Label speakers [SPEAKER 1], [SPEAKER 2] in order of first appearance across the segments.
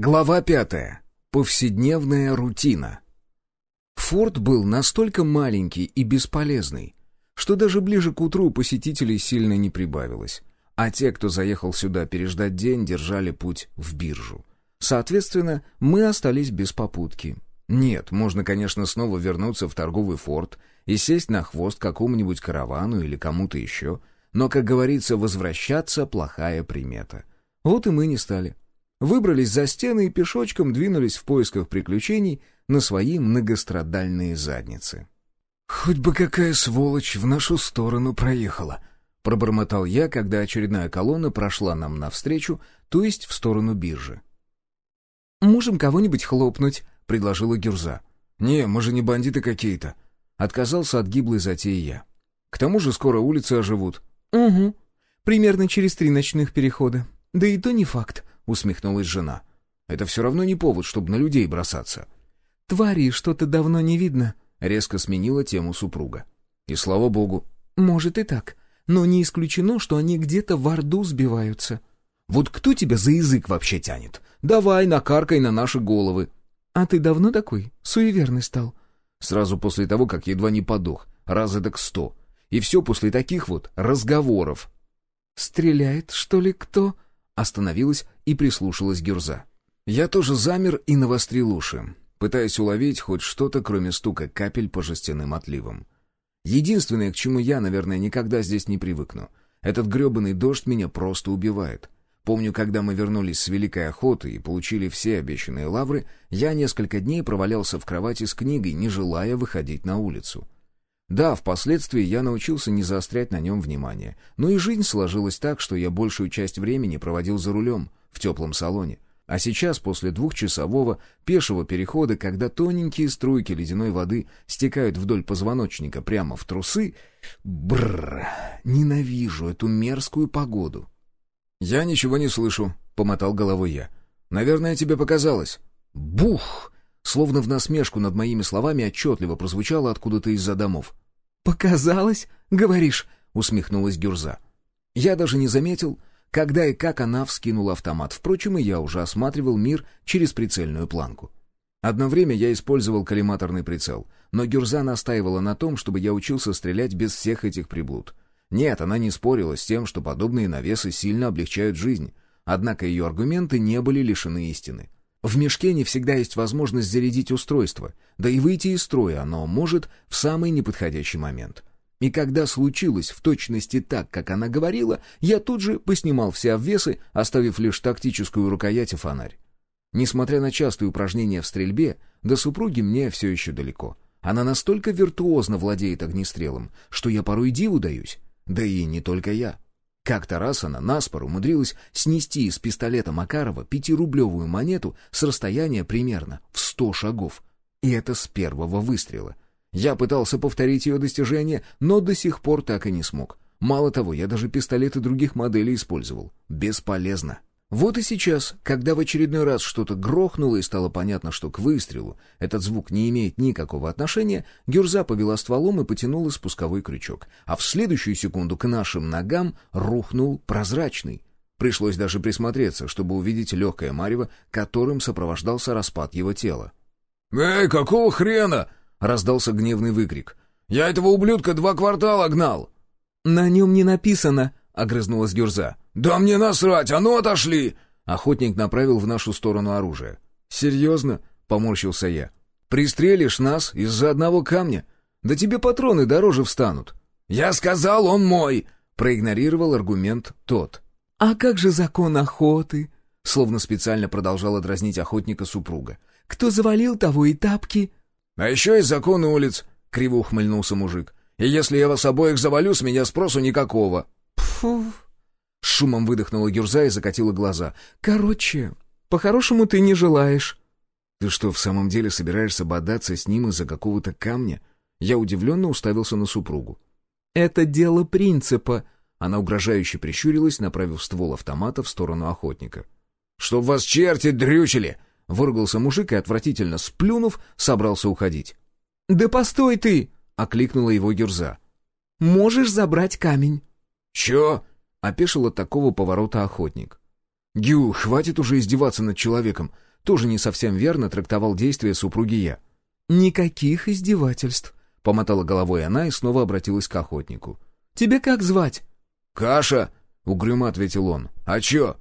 [SPEAKER 1] Глава пятая. Повседневная рутина. Форт был настолько маленький и бесполезный, что даже ближе к утру посетителей сильно не прибавилось, а те, кто заехал сюда переждать день, держали путь в биржу. Соответственно, мы остались без попутки. Нет, можно, конечно, снова вернуться в торговый форт и сесть на хвост какому-нибудь каравану или кому-то еще, но, как говорится, возвращаться — плохая примета. Вот и мы не стали. Выбрались за стены и пешочком двинулись в поисках приключений на свои многострадальные задницы. «Хоть бы какая сволочь в нашу сторону проехала!» — пробормотал я, когда очередная колонна прошла нам навстречу, то есть в сторону биржи.
[SPEAKER 2] «Можем кого-нибудь хлопнуть», — предложила Гюрза.
[SPEAKER 1] «Не, мы же не бандиты какие-то». Отказался от гиблой затеи я. «К тому же скоро улицы оживут».
[SPEAKER 2] «Угу. Примерно через три ночных перехода. Да и то не факт», — усмехнулась жена.
[SPEAKER 1] «Это все равно не повод, чтобы на людей бросаться».
[SPEAKER 2] «Твари что-то давно не видно», —
[SPEAKER 1] резко сменила тему супруга. «И слава богу».
[SPEAKER 2] «Может и так. Но не исключено, что они где-то в Орду сбиваются».
[SPEAKER 1] «Вот кто тебя за язык вообще тянет? Давай, накаркай на наши головы».
[SPEAKER 2] «А ты давно такой? Суеверный стал?»
[SPEAKER 1] Сразу после того, как едва не подох. Раз эдак сто. И все после таких вот разговоров.
[SPEAKER 2] «Стреляет, что ли, кто?»
[SPEAKER 1] Остановилась и прислушалась Гюрза. Я тоже замер и навострил уши, пытаясь уловить хоть что-то, кроме стука капель по жестяным отливам. Единственное, к чему я, наверное, никогда здесь не привыкну. Этот гребаный дождь меня просто убивает. Помню, когда мы вернулись с Великой Охоты и получили все обещанные лавры, я несколько дней провалялся в кровати с книгой, не желая выходить на улицу. Да, впоследствии я научился не заострять на нем внимание, но и жизнь сложилась так, что я большую часть времени проводил за рулем, в теплом салоне. А сейчас, после двухчасового пешего перехода, когда тоненькие струйки ледяной воды стекают вдоль позвоночника прямо в трусы, бррр, ненавижу эту мерзкую погоду. «Я ничего не слышу», — помотал головой я. «Наверное, тебе показалось». Бух! Словно в насмешку над моими словами отчетливо прозвучало откуда-то из-за домов.
[SPEAKER 2] «Показалось, говоришь?»
[SPEAKER 1] — усмехнулась Гюрза. Я даже не заметил, когда и как она вскинула автомат. Впрочем, и я уже осматривал мир через прицельную планку. Одно время я использовал коллиматорный прицел, но Гюрза настаивала на том, чтобы я учился стрелять без всех этих приблуд. Нет, она не спорила с тем, что подобные навесы сильно облегчают жизнь, однако ее аргументы не были лишены истины. В мешке не всегда есть возможность зарядить устройство, да и выйти из строя оно может в самый неподходящий момент. И когда случилось в точности так, как она говорила, я тут же поснимал все обвесы, оставив лишь тактическую рукоять и фонарь. Несмотря на частые упражнения в стрельбе, до супруги мне все еще далеко. Она настолько виртуозно владеет огнестрелом, что я порой диву даюсь. Да и не только я. Как-то раз она наспор умудрилась снести из пистолета Макарова пятирублевую монету с расстояния примерно в сто шагов. И это с первого выстрела. Я пытался повторить ее достижение, но до сих пор так и не смог. Мало того, я даже пистолеты других моделей использовал. Бесполезно. Вот и сейчас, когда в очередной раз что-то грохнуло и стало понятно, что к выстрелу этот звук не имеет никакого отношения, Гюрза повела стволом и потянула спусковой крючок. А в следующую секунду к нашим ногам рухнул прозрачный. Пришлось даже присмотреться, чтобы увидеть легкое марево, которым сопровождался распад его тела.
[SPEAKER 3] «Эй, какого хрена?» — раздался гневный выкрик. «Я этого ублюдка два квартала гнал!»
[SPEAKER 2] «На нем не написано», — огрызнулась Гюрза.
[SPEAKER 3] «Да мне насрать, а ну отошли!»
[SPEAKER 1] Охотник направил в нашу сторону оружие. «Серьезно?» — поморщился я. «Пристрелишь нас из-за одного камня? Да тебе патроны дороже встанут».
[SPEAKER 3] «Я сказал, он мой!»
[SPEAKER 1] — проигнорировал аргумент тот.
[SPEAKER 2] «А как же закон охоты?»
[SPEAKER 1] — словно специально продолжала дразнить охотника супруга.
[SPEAKER 2] «Кто завалил, того и тапки».
[SPEAKER 3] «А еще и закон улиц!» — криво ухмыльнулся мужик. «И если я вас обоих завалю, с меня спросу никакого».
[SPEAKER 2] «Пфу!»
[SPEAKER 1] С шумом выдохнула Гюрза и закатила глаза.
[SPEAKER 2] «Короче, по-хорошему ты не желаешь».
[SPEAKER 1] «Ты что, в самом деле собираешься бодаться с ним из-за какого-то камня?» Я удивленно уставился на супругу.
[SPEAKER 2] «Это дело принципа».
[SPEAKER 1] Она угрожающе прищурилась, направив ствол автомата в сторону охотника.
[SPEAKER 3] «Чтоб вас черти дрючили!»
[SPEAKER 1] Выругался мужик и, отвратительно сплюнув, собрался уходить.
[SPEAKER 2] «Да постой ты!» — окликнула его Гюрза. «Можешь забрать камень».
[SPEAKER 3] «Чё?»
[SPEAKER 1] — опешил от такого поворота охотник. «Гю, хватит уже издеваться над человеком. тоже не совсем верно трактовал действия супруги я.
[SPEAKER 2] «Никаких издевательств», — помотала головой она и снова обратилась к охотнику. «Тебя как звать?»
[SPEAKER 3] «Каша», — угрюмо ответил он. «А чё?»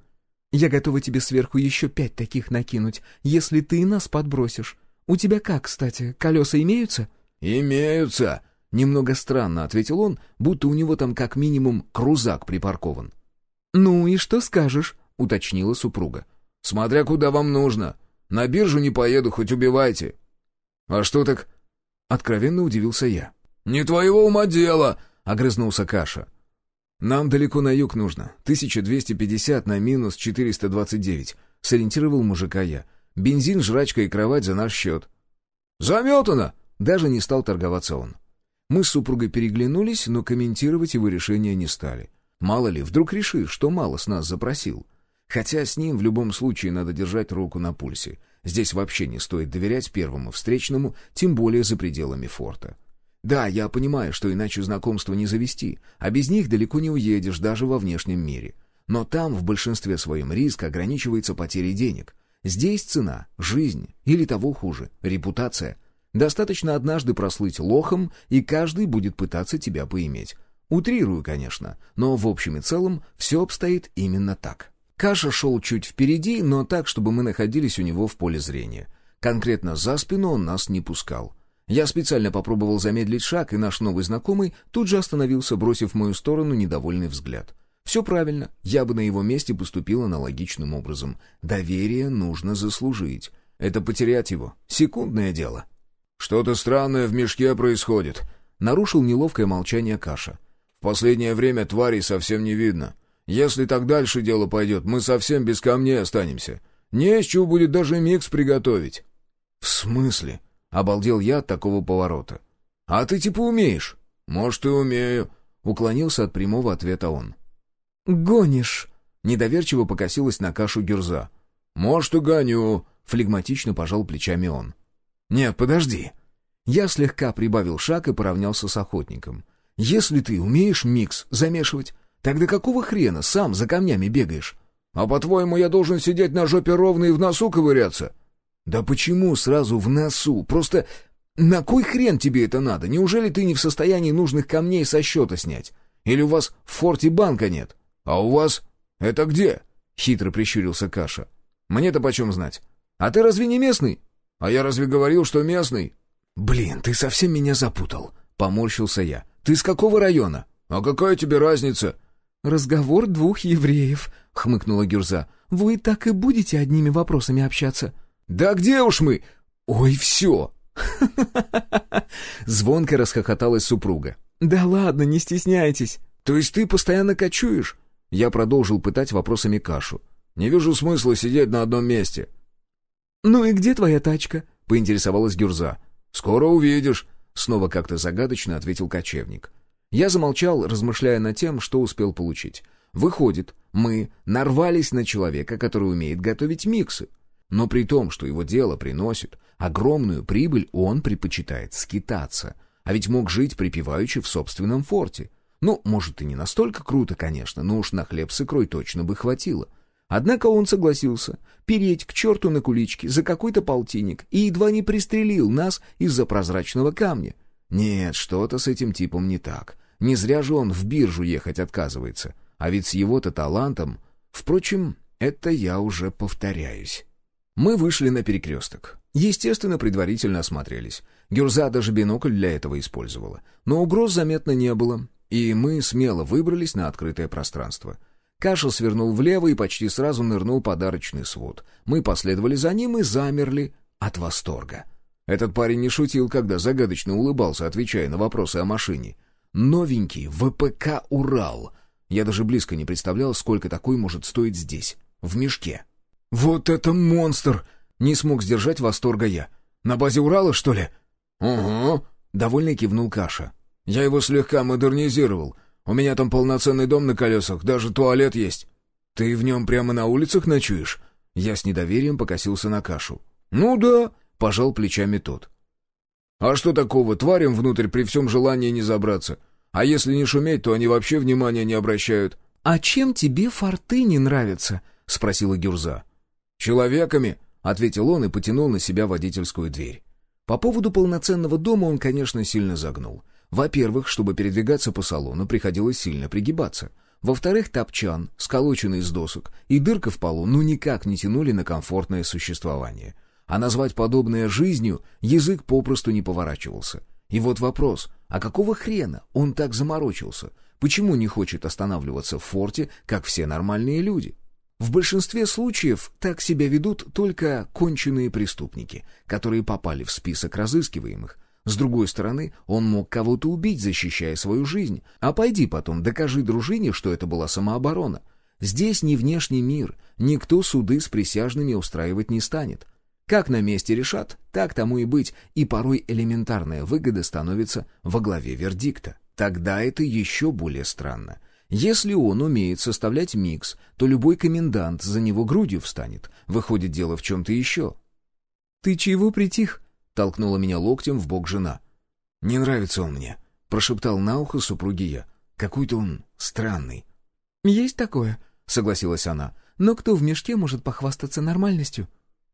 [SPEAKER 2] «Я готова тебе сверху еще пять таких накинуть, если ты нас подбросишь. У тебя как, кстати, колеса имеются?»
[SPEAKER 3] «Имеются», —
[SPEAKER 1] немного странно ответил он, будто у него там как минимум крузак припаркован.
[SPEAKER 2] «Ну и что скажешь?» — уточнила супруга.
[SPEAKER 3] «Смотря куда вам нужно. На биржу не поеду, хоть убивайте». «А что так?» — откровенно удивился я. «Не твоего ума дело!» — огрызнулся Каша.
[SPEAKER 1] «Нам далеко на юг нужно. 1250 на минус 429», — сориентировал мужика я. «Бензин, жрачка и кровать за наш счет».
[SPEAKER 3] «Заметано!»
[SPEAKER 1] — даже не стал торговаться он. Мы с супругой переглянулись, но комментировать его решение не стали. Мало ли, вдруг решит, что мало с нас запросил. Хотя с ним в любом случае надо держать руку на пульсе. Здесь вообще не стоит доверять первому встречному, тем более за пределами форта. Да, я понимаю, что иначе знакомства не завести, а без них далеко не уедешь даже во внешнем мире. Но там в большинстве своем риск ограничивается потерей денег. Здесь цена — жизнь, или того хуже — репутация. Достаточно однажды прослыть лохом, и каждый будет пытаться тебя поиметь. Утрирую, конечно, но в общем и целом все обстоит именно так. Каша шел чуть впереди, но так, чтобы мы находились у него в поле зрения. Конкретно за спину он нас не пускал. Я специально попробовал замедлить шаг, и наш новый знакомый тут же остановился, бросив в мою сторону недовольный взгляд. Все правильно, я бы на его месте поступил аналогичным образом. Доверие нужно заслужить. Это потерять его — секундное дело.
[SPEAKER 3] «Что-то странное в мешке происходит», — нарушил неловкое молчание Каша. «В последнее время тварей совсем не видно. Если так дальше дело пойдет, мы совсем без камней останемся. Не с чего будет даже микс приготовить».
[SPEAKER 1] «В смысле?» — обалдел я от такого поворота.
[SPEAKER 3] «А ты типа умеешь?» «Может, и умею», —
[SPEAKER 1] уклонился от прямого ответа он.
[SPEAKER 2] «Гонишь?»
[SPEAKER 1] — недоверчиво покосилась на кашу гюрза.
[SPEAKER 3] «Может, и гоню», —
[SPEAKER 1] флегматично пожал плечами он. «Нет, подожди». Я слегка прибавил шаг и поравнялся с охотником. «Если ты умеешь микс замешивать, Тогда какого хрена сам за камнями бегаешь?
[SPEAKER 3] А по-твоему, я должен сидеть на жопе ровно и в носу ковыряться?
[SPEAKER 1] Да почему сразу в носу? Просто на кой хрен тебе это надо? Неужели ты не в состоянии нужных камней со счета снять? Или у вас в форте банка нет?
[SPEAKER 3] А у вас? Это где?
[SPEAKER 1] Хитро прищурился Каша. Мне-то почем знать? А ты разве не местный?
[SPEAKER 3] А я разве говорил, что местный?
[SPEAKER 1] Блин, ты совсем меня запутал. Поморщился я. Ты с какого района?
[SPEAKER 3] А какая тебе разница?
[SPEAKER 2] «Разговор двух евреев», — хмыкнула Гюрза. «Вы так и будете одними вопросами общаться?»
[SPEAKER 1] «Да где уж мы? Ой, все!» Звонко расхохоталась супруга.
[SPEAKER 2] «Да ладно, не стесняйтесь».
[SPEAKER 1] «То есть ты постоянно кочуешь?» Я продолжил пытать вопросами кашу.
[SPEAKER 3] «Не вижу смысла сидеть на одном месте».
[SPEAKER 2] «Ну и где твоя тачка?»
[SPEAKER 1] — поинтересовалась Гюрза.
[SPEAKER 3] «Скоро увидишь», —
[SPEAKER 1] снова как-то загадочно ответил кочевник. Я замолчал, размышляя над тем, что успел получить. Выходит, мы нарвались на человека, который умеет готовить миксы. Но при том, что его дело приносит огромную прибыль, он предпочитает скитаться. А ведь мог жить припеваючи в собственном форте. Ну, может, и не настолько круто, конечно, но уж на хлеб с икрой точно бы хватило. Однако он согласился переть к черту на куличке за какой-то полтинник и едва не пристрелил нас из-за прозрачного камня. Нет, что-то с этим типом не так. Не зря же он в биржу ехать отказывается. А ведь с его-то талантом... Впрочем, это я уже повторяюсь. Мы вышли на перекресток. Естественно, предварительно осмотрелись. Гюрза даже бинокль для этого использовала. Но угроз заметно не было, и мы смело выбрались на открытое пространство. Каша свернул влево и почти сразу нырнул подарочный свод. Мы последовали за ним и замерли от восторга. Этот парень не шутил, когда загадочно улыбался, отвечая на вопросы о машине. Новенький ВПК «Урал». Я даже близко не представлял, сколько такой может стоить здесь, в мешке.
[SPEAKER 3] «Вот это монстр!»
[SPEAKER 1] — не смог сдержать восторга я. «На базе Урала, что ли?»
[SPEAKER 3] «Угу», —
[SPEAKER 1] довольно кивнул Каша.
[SPEAKER 3] «Я его слегка модернизировал. У меня там полноценный дом на колесах, даже туалет есть».
[SPEAKER 1] «Ты в нем прямо на улицах ночуешь?» Я с недоверием покосился на Кашу.
[SPEAKER 3] «Ну да», —
[SPEAKER 1] пожал плечами тот.
[SPEAKER 3] «А что такого? Тварям внутрь при всем желании не забраться. А если не шуметь, то они вообще внимания не обращают».
[SPEAKER 2] «А чем тебе форты не нравятся?» — спросила Гюрза.
[SPEAKER 3] «Человеками», —
[SPEAKER 1] ответил он и потянул на себя водительскую дверь. По поводу полноценного дома он, конечно, сильно загнул. Во-первых, чтобы передвигаться по салону, приходилось сильно пригибаться. Во-вторых, топчан, сколоченный из досок, и дырка в полу ну никак не тянули на комфортное существование. А назвать подобное жизнью язык попросту не поворачивался. И вот вопрос, а какого хрена он так заморочился? Почему не хочет останавливаться в форте, как все нормальные люди? В большинстве случаев так себя ведут только конченые преступники, которые попали в список разыскиваемых. С другой стороны, он мог кого-то убить, защищая свою жизнь. А пойди потом, докажи дружине, что это была самооборона. Здесь не внешний мир, никто суды с присяжными устраивать не станет. Как на месте решат, так тому и быть, и порой элементарная выгода становится во главе вердикта. Тогда это еще более странно. Если он умеет составлять микс, то любой комендант за него грудью встанет. Выходит, дело в чем-то еще.
[SPEAKER 2] «Ты чего притих?»
[SPEAKER 1] — толкнула меня локтем в бок жена. «Не нравится он мне», — прошептал на ухо супруги я. «Какой-то он странный».
[SPEAKER 2] «Есть такое», — согласилась она. «Но кто в мешке может похвастаться нормальностью?»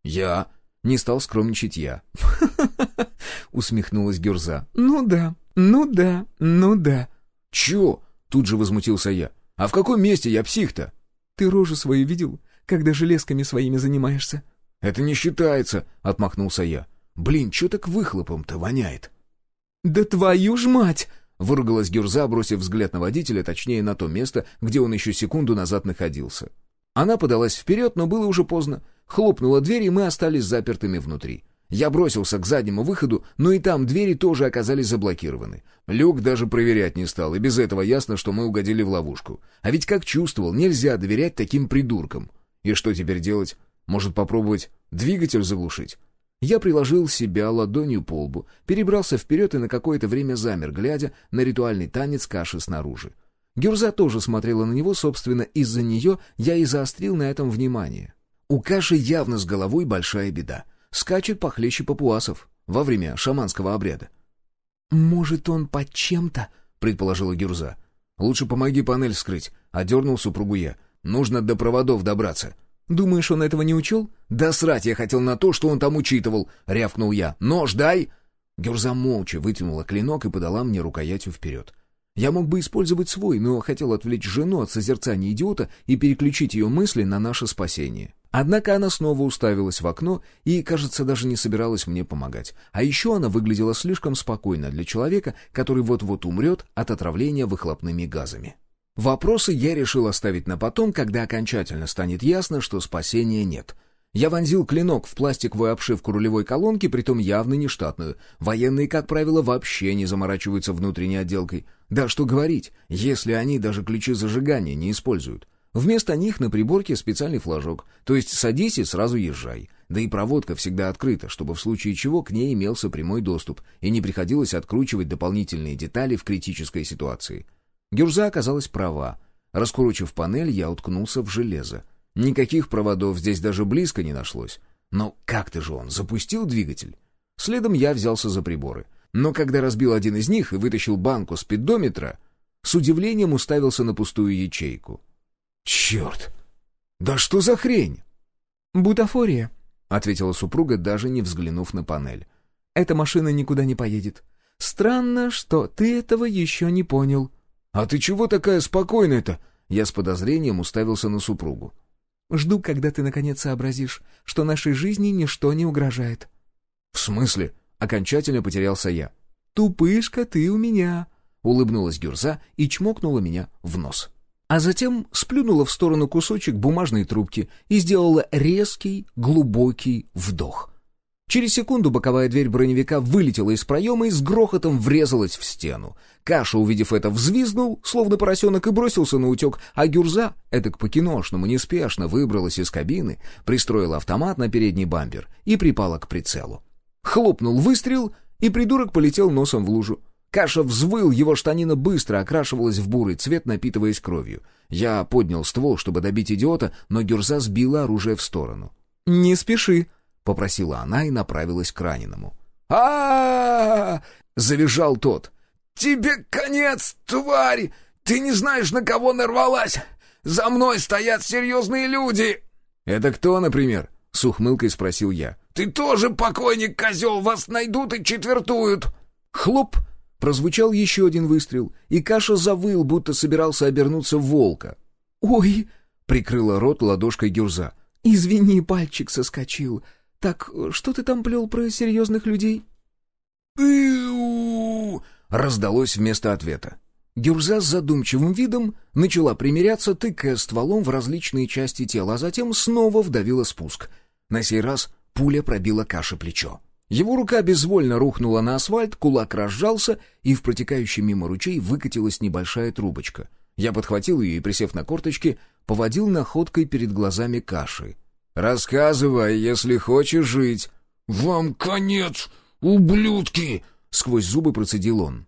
[SPEAKER 1] «Я», — не стал скромничать я. усмехнулась Гюрза.
[SPEAKER 2] «Ну да, ну да, ну да».
[SPEAKER 1] «Чё?» Тут же возмутился я. «А в каком месте я псих-то?»
[SPEAKER 2] «Ты рожу свою видел, когда железками своими занимаешься?»
[SPEAKER 1] «Это не считается», — отмахнулся я. «Блин, чё так выхлопом-то воняет?»
[SPEAKER 2] «Да твою ж мать!»
[SPEAKER 1] — выругалась Гюрза, бросив взгляд на водителя, точнее на то место, где он еще секунду назад находился. Она подалась вперед, но было уже поздно. Хлопнула дверь, и мы остались запертыми внутри. Я бросился к заднему выходу, но и там двери тоже оказались заблокированы. Люк даже проверять не стал, и без этого ясно, что мы угодили в ловушку. А ведь как чувствовал, нельзя доверять таким придуркам. И что теперь делать? Может попробовать двигатель заглушить? Я приложил себя ладонью по лбу, перебрался вперед и на какое-то время замер, глядя на ритуальный танец каши снаружи. Гюрза тоже смотрела на него, собственно, из-за нее я и заострил на этом внимание. У каши явно с головой большая беда скачет похлеще папуасов во время шаманского обряда.
[SPEAKER 2] «Может, он под чем-то?»
[SPEAKER 1] — предположила Гюрза. «Лучше помоги панель вскрыть», — одернул супругу я. «Нужно до проводов добраться».
[SPEAKER 2] «Думаешь, он этого не учел?»
[SPEAKER 1] «Да срать я хотел на то, что он там учитывал», — рявкнул я. «Нож дай!» Гюрза молча вытянула клинок и подала мне рукоятью вперед. Я мог бы использовать свой, но хотел отвлечь жену от созерцания идиота и переключить ее мысли на наше спасение. Однако она снова уставилась в окно и, кажется, даже не собиралась мне помогать. А еще она выглядела слишком спокойно для человека, который вот-вот умрет от отравления выхлопными газами. Вопросы я решил оставить на потом, когда окончательно станет ясно, что спасения нет. Я вонзил клинок в пластиковую обшивку рулевой колонки, притом явно не штатную. Военные, как правило, вообще не заморачиваются внутренней отделкой. Да что говорить, если они даже ключи зажигания не используют. Вместо них на приборке специальный флажок, то есть садись и сразу езжай. Да и проводка всегда открыта, чтобы в случае чего к ней имелся прямой доступ и не приходилось откручивать дополнительные детали в критической ситуации. Гюрза оказалась права. Раскручив панель, я уткнулся в железо. Никаких проводов здесь даже близко не нашлось. Но как-то же он запустил двигатель. Следом я взялся за приборы. Но когда разбил один из них и вытащил банку спидометра, с удивлением уставился на пустую ячейку — «Черт! Да что за хрень?»
[SPEAKER 2] «Бутафория», —
[SPEAKER 1] ответила супруга, даже не взглянув на панель.
[SPEAKER 2] «Эта машина никуда не поедет. Странно, что ты этого еще не понял».
[SPEAKER 1] «А ты чего такая спокойная-то?» Я с подозрением уставился на супругу.
[SPEAKER 2] «Жду, когда ты наконец сообразишь, что нашей жизни ничто не угрожает».
[SPEAKER 1] «В смысле?» — окончательно потерялся я.
[SPEAKER 2] «Тупышка ты у меня», —
[SPEAKER 1] улыбнулась Гюрза и чмокнула меня в нос
[SPEAKER 2] а затем сплюнула в сторону кусочек бумажной трубки и сделала резкий, глубокий вдох. Через секунду боковая дверь броневика вылетела из проема и с грохотом врезалась в стену. Каша, увидев это, взвизнул, словно поросенок, и бросился на утек, а Гюрза, этак по-киношному, неспешно выбралась из кабины, пристроила автомат на передний бампер и припала к прицелу. Хлопнул выстрел, и придурок полетел носом в лужу. Каша взвыл, его штанина быстро окрашивалась в бурый цвет, напитываясь кровью. Я поднял ствол, чтобы добить идиота, но Гюрза сбила оружие в сторону. «Не спеши», —
[SPEAKER 1] попросила она и направилась к раненому. а завизжал тот. «Тебе конец, тварь! Ты не знаешь, на кого нарвалась! За мной стоят серьезные люди!» «Это кто, например?» с ухмылкой спросил я.
[SPEAKER 3] «Ты тоже покойник, козел! Вас найдут и четвертуют!»
[SPEAKER 1] Хлоп! Прозвучал еще один выстрел, и Каша завыл, будто собирался обернуться в волка.
[SPEAKER 2] «Ой!»
[SPEAKER 1] — прикрыла рот ладошкой Гюрза.
[SPEAKER 2] «Извини, пальчик соскочил. Так что ты там плел про серьезных людей?»
[SPEAKER 1] раздалось вместо ответа. Гюрза с задумчивым видом начала примиряться, тыкая стволом в различные части тела, а затем снова вдавила спуск. На сей раз пуля пробила Каше плечо. Его рука безвольно рухнула на асфальт, кулак разжался, и в протекающий мимо ручей выкатилась небольшая трубочка. Я подхватил ее и, присев на корточки, поводил находкой перед глазами каши. «Рассказывай, если хочешь жить».
[SPEAKER 3] «Вам конец, ублюдки!»
[SPEAKER 1] — сквозь зубы процедил он.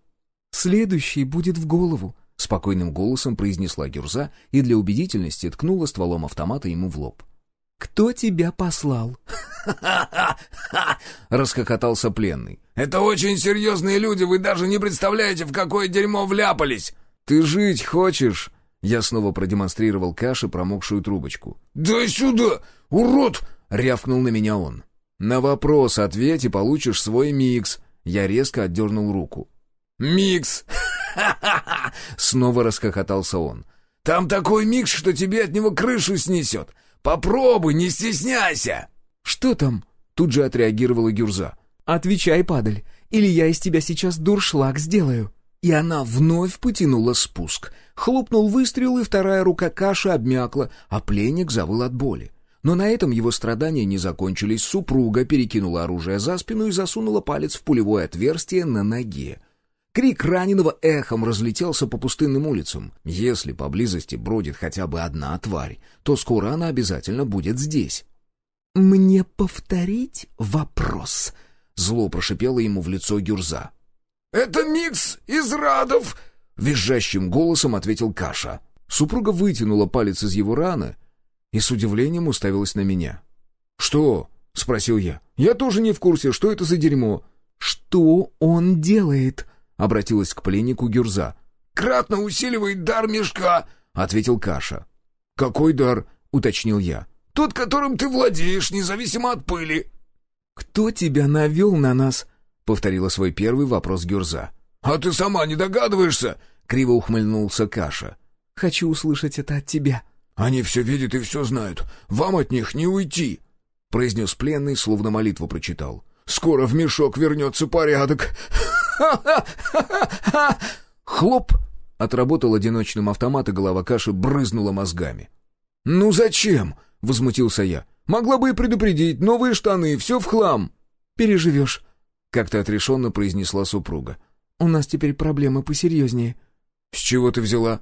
[SPEAKER 2] «Следующий будет в голову», —
[SPEAKER 1] спокойным голосом произнесла Гюрза и для убедительности ткнула стволом автомата ему в лоб.
[SPEAKER 2] «Кто тебя послал?»
[SPEAKER 1] Расхохотался пленный.
[SPEAKER 3] «Это очень серьезные люди, вы даже не представляете, в какое дерьмо вляпались!»
[SPEAKER 1] «Ты жить хочешь?» Я снова продемонстрировал Каше промокшую трубочку.
[SPEAKER 3] «Дай сюда, урод!»
[SPEAKER 1] — рявкнул на меня он. «На вопрос ответь и получишь свой микс». Я резко отдернул руку.
[SPEAKER 3] «Микс!»
[SPEAKER 1] Снова расхохотался он.
[SPEAKER 3] «Там такой микс, что тебе от него крышу снесет. Попробуй, не стесняйся!»
[SPEAKER 2] «Что там?»
[SPEAKER 1] — тут же отреагировала Гюрза.
[SPEAKER 2] «Отвечай, падаль, или я из тебя сейчас дуршлаг сделаю».
[SPEAKER 1] И она вновь потянула спуск. Хлопнул выстрел, и вторая рука Каши обмякла, а пленник завыл от боли. Но на этом его страдания не закончились. Супруга перекинула оружие за спину и засунула палец в пулевое отверстие на ноге. Крик раненого эхом разлетелся по пустынным улицам. Если поблизости бродит хотя бы одна тварь, то скоро она обязательно будет здесь.
[SPEAKER 2] «Мне повторить вопрос?»
[SPEAKER 1] — зло прошипело ему в лицо Гюрза.
[SPEAKER 3] «Это микс из радов!»
[SPEAKER 1] — визжащим голосом ответил Каша. Супруга вытянула палец из его раны и с удивлением уставилась на меня. «Что?» — спросил я. «Я тоже не в курсе, что это за дерьмо».
[SPEAKER 2] «Что он делает?»
[SPEAKER 1] — обратилась к пленнику Гюрза.
[SPEAKER 3] «Кратно усиливает дар мешка», —
[SPEAKER 1] ответил Каша. «Какой дар?» — уточнил я.
[SPEAKER 3] Тот, которым ты владеешь, независимо от пыли».
[SPEAKER 2] «Кто тебя навел на нас?»
[SPEAKER 1] — повторила свой первый вопрос Гюрза.
[SPEAKER 3] «А ты сама не догадываешься?»
[SPEAKER 1] — криво ухмыльнулся Каша.
[SPEAKER 2] «Хочу услышать это от тебя».
[SPEAKER 3] «Они все видят и все знают. Вам от них не уйти!» — произнес пленный, словно молитву прочитал. «Скоро в мешок вернется порядок!»
[SPEAKER 1] Хлоп! Отработал одиночным автомат, и голова каши брызнула мозгами. «Ну зачем?» — возмутился я. «Могла бы и предупредить, новые штаны, все в хлам».
[SPEAKER 2] «Переживешь», —
[SPEAKER 1] как-то отрешенно произнесла супруга.
[SPEAKER 2] «У нас теперь проблемы посерьезнее».
[SPEAKER 1] «С чего ты взяла?»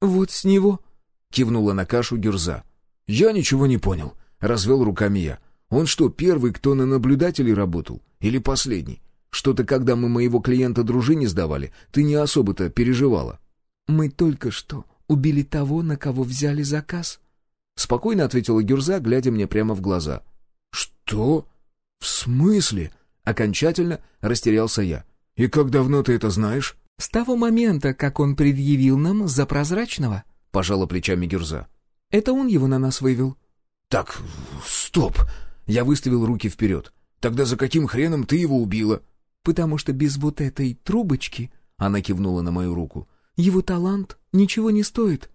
[SPEAKER 2] «Вот с него», —
[SPEAKER 1] кивнула на кашу Гюрза. «Я ничего не понял», — развел руками я. «Он что, первый, кто на наблюдателей работал? Или последний? Что-то, когда мы моего клиента дружине сдавали, ты не особо-то переживала».
[SPEAKER 2] «Мы только что убили того, на кого взяли заказ»,
[SPEAKER 1] Спокойно ответила Гюрза, глядя мне прямо в глаза. «Что? В смысле?» Окончательно растерялся я. «И как давно ты это знаешь?»
[SPEAKER 2] «С того момента, как он предъявил нам за прозрачного», —
[SPEAKER 1] пожала плечами Гюрза.
[SPEAKER 2] «Это он его на нас вывел».
[SPEAKER 1] «Так, стоп!» Я выставил руки вперед. «Тогда за каким хреном ты его убила?»
[SPEAKER 2] «Потому что без вот этой трубочки...»
[SPEAKER 1] Она кивнула на мою руку.
[SPEAKER 2] «Его талант ничего не стоит».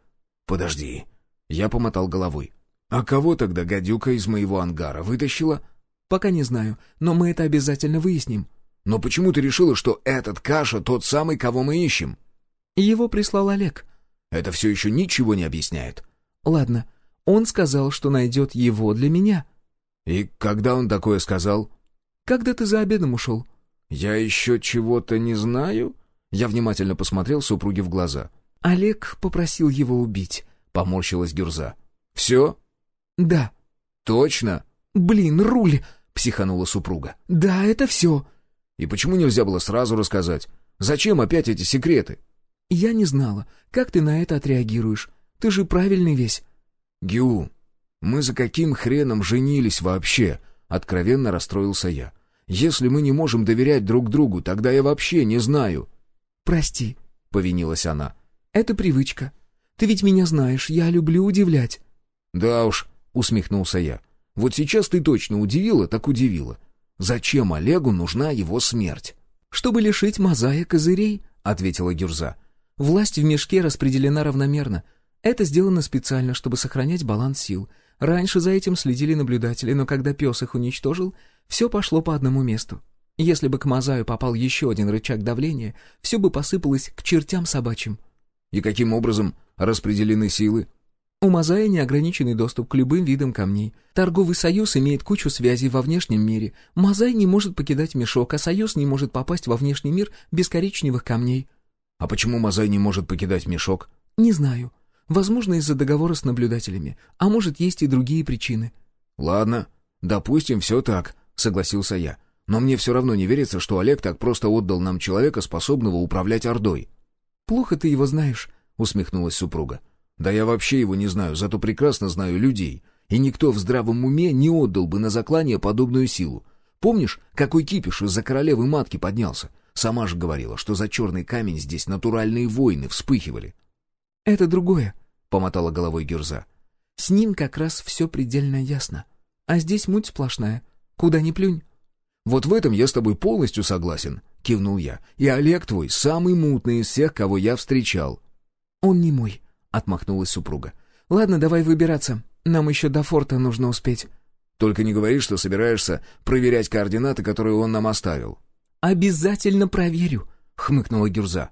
[SPEAKER 1] «Подожди, я помотал головой. «А кого тогда гадюка из моего ангара вытащила?»
[SPEAKER 2] «Пока не знаю, но мы это обязательно выясним».
[SPEAKER 1] «Но почему ты решила, что этот Каша тот самый, кого мы ищем?»
[SPEAKER 2] «Его прислал Олег».
[SPEAKER 1] «Это все еще ничего не объясняет».
[SPEAKER 2] «Ладно, он сказал, что найдет его для меня».
[SPEAKER 1] «И когда он такое сказал?»
[SPEAKER 2] «Когда ты за обедом ушел».
[SPEAKER 1] «Я еще чего-то не знаю?» Я внимательно посмотрел супруге в глаза.
[SPEAKER 2] «Олег попросил его убить
[SPEAKER 1] поморщилась Гюрза. «Все?»
[SPEAKER 2] «Да».
[SPEAKER 1] «Точно?»
[SPEAKER 2] «Блин, руль!»
[SPEAKER 1] — психанула супруга.
[SPEAKER 2] «Да, это все».
[SPEAKER 1] «И почему нельзя было сразу рассказать? Зачем опять эти секреты?»
[SPEAKER 2] «Я не знала. Как ты на это отреагируешь? Ты же правильный весь».
[SPEAKER 1] «Гю, мы за каким хреном женились вообще?» — откровенно расстроился я. «Если мы не можем доверять друг другу, тогда я вообще не знаю».
[SPEAKER 2] «Прости», —
[SPEAKER 1] повинилась она.
[SPEAKER 2] «Это привычка. Ты ведь меня знаешь, я люблю удивлять».
[SPEAKER 1] «Да уж», — усмехнулся я. Вот сейчас ты точно удивила, так удивила. Зачем Олегу нужна его смерть?»
[SPEAKER 2] «Чтобы лишить Мазая козырей», — ответила Гюрза. «Власть в мешке распределена равномерно. Это сделано специально, чтобы сохранять баланс сил. Раньше за этим следили наблюдатели, но когда пес их уничтожил, все пошло по одному месту. Если бы к Мазаю попал еще один рычаг давления, все бы посыпалось к чертям собачьим.
[SPEAKER 1] И каким образом распределены силы?
[SPEAKER 2] У Мазая неограниченный доступ к любым видам камней. Торговый союз имеет кучу связей во внешнем мире. Мазай не может покидать мешок, а союз не может попасть во внешний мир без коричневых камней.
[SPEAKER 1] А почему Мазай не может покидать мешок?
[SPEAKER 2] Не знаю. Возможно, из-за договора с наблюдателями. А может, есть и другие причины.
[SPEAKER 1] Ладно, допустим, все так, согласился я. Но мне все равно не верится, что Олег так просто отдал нам человека, способного управлять Ордой.
[SPEAKER 2] «Плохо ты его знаешь», — усмехнулась супруга.
[SPEAKER 1] «Да я вообще его не знаю, зато прекрасно знаю людей. И никто в здравом уме не отдал бы на заклание подобную силу. Помнишь, какой кипиш из-за королевы матки поднялся? Сама же говорила, что за черный камень здесь натуральные войны вспыхивали».
[SPEAKER 2] «Это другое», — помотала головой Гюрза. «С ним как раз все предельно ясно. А здесь муть сплошная. Куда ни плюнь».
[SPEAKER 1] «Вот в этом я с тобой полностью согласен», — кивнул я. «И Олег твой самый мутный из всех, кого я встречал».
[SPEAKER 2] «Он не мой», — отмахнулась супруга. «Ладно, давай выбираться. Нам еще до форта нужно успеть».
[SPEAKER 1] «Только не говори, что собираешься проверять координаты, которые он нам оставил».
[SPEAKER 2] «Обязательно проверю», — хмыкнула Гюрза.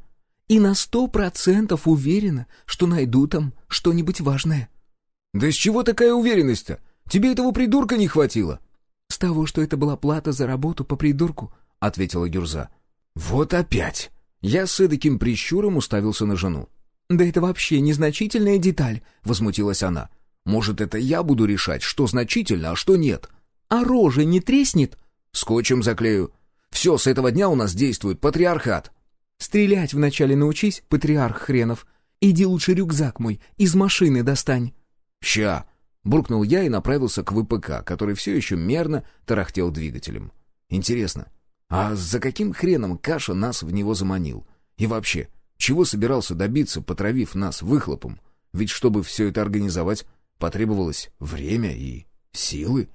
[SPEAKER 2] «И на сто процентов уверена, что найду там что-нибудь важное».
[SPEAKER 1] «Да с чего такая уверенность-то? Тебе этого придурка не хватило?»
[SPEAKER 2] «С того, что это была плата за работу по придурку», — ответила Гюрза.
[SPEAKER 1] «Вот опять!» Я с эдаким прищуром уставился на жену.
[SPEAKER 2] «Да это вообще незначительная деталь», — возмутилась она.
[SPEAKER 1] «Может, это я буду решать, что значительно, а что нет?»
[SPEAKER 2] «А рожа не треснет?»
[SPEAKER 1] «Скотчем заклею. Все, с этого дня у нас действует патриархат».
[SPEAKER 2] «Стрелять вначале научись, патриарх хренов. Иди лучше рюкзак мой из машины достань».
[SPEAKER 1] «Ща!» Буркнул я и направился к ВПК, который все еще мерно тарахтел двигателем. Интересно, а за каким хреном Каша нас в него заманил? И вообще, чего собирался добиться, потравив нас выхлопом? Ведь чтобы все это организовать, потребовалось время и силы.